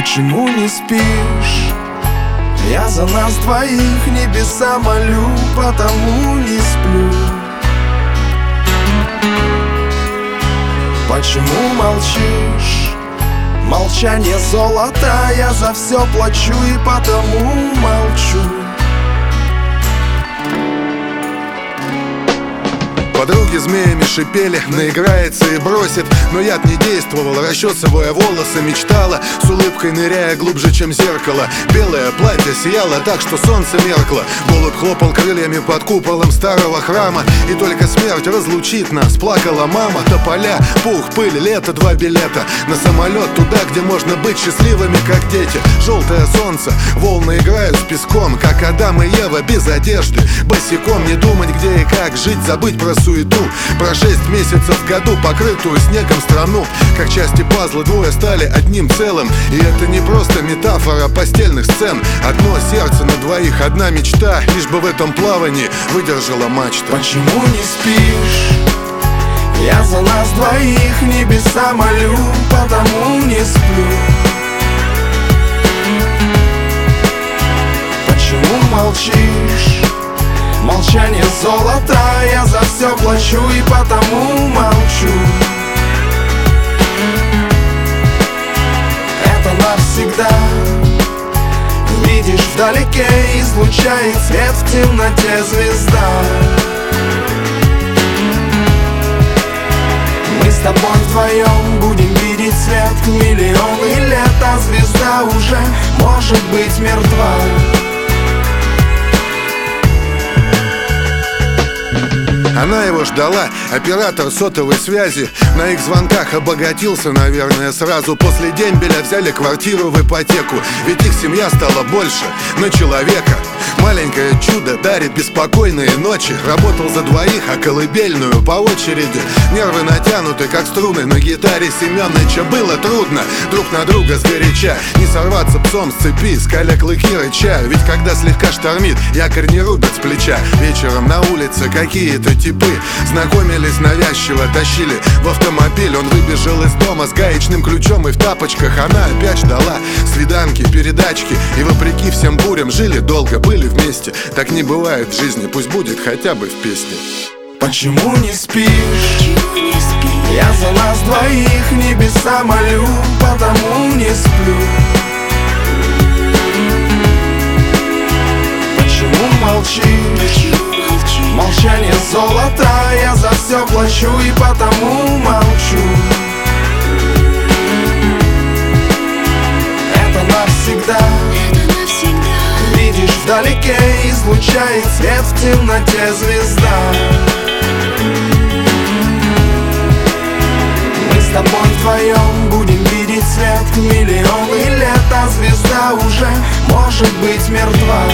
Почему не спишь? Я за нас двоих небеса молю, потому не сплю Почему молчишь? Молчание золото, я за все плачу и потому молчу Подруги змеями шипели, наиграется и бросит. Но яд не действовал, расчесывая волосы Мечтала, с улыбкой ныряя глубже, чем зеркало. Белое платье сияло так, что солнце меркло. Голубь хлопал крыльями под куполом старого храма. И только смерть разлучит нас, плакала мама. Тополя, пух, пыль, лето, два билета. На самолет туда, где можно быть счастливыми, как дети. Желтое солнце, волны играют с песком Как Адам и Ева без одежды. Босиком не думать, где и как жить, забыть про суету суету Про шесть месяцев в году покрытую снегом страну. Как части пазла двое стали одним целым. И это не просто метафора постельных сцен. Одно сердце на двоих, одна мечта. Лишь бы в этом плавании выдержала мачта. Почему не спишь? Я за нас двоих небеса молю, потому не сплю. Молчишь? Молчание золото, все плачу и потому молчу. Это навсегда. Видишь вдалеке, излучает свет в темноте звезда. Мы с тобой вдвоем будем видеть свет. Миллионы лет А звезда уже может быть мертва Она его ждала, оператор сотовой связи На их звонках обогатился, наверное, сразу После дембеля взяли квартиру в ипотеку. Ведь их семья стала больше на человека Маленькое чудо дарит беспокойные ночи. Работал за двоих, а колыбельную по очереди. Нервы натянуты, как струны на гитаре Семёныча. Было трудно друг на друга сгоряча. Не сорваться псом с цепи, скаля клыки рыча Ведь когда слегка штормит, якорь не рубят с плеча. Вечером на улице какие-то типы Знакомились навязчиво, тащили в автомобиль. Он выбежал из дома с гаечным ключом и в тапочках. Она опять ждала свиданки, передачки. И вопреки всем бурям жили долго, были вместе. Так не бывает в жизни, пусть будет хотя бы в песне. Почему не спишь? Я за нас двоих небеса молю, потому не сплю. Почему молчишь? Молчание золото, я за все плачу и потому молчу. Это навсегда вдалеке, излучает свет в темноте звезда. Мы с тобой вдвоем будем видеть свет миллионы лет А звезда уже может быть мертва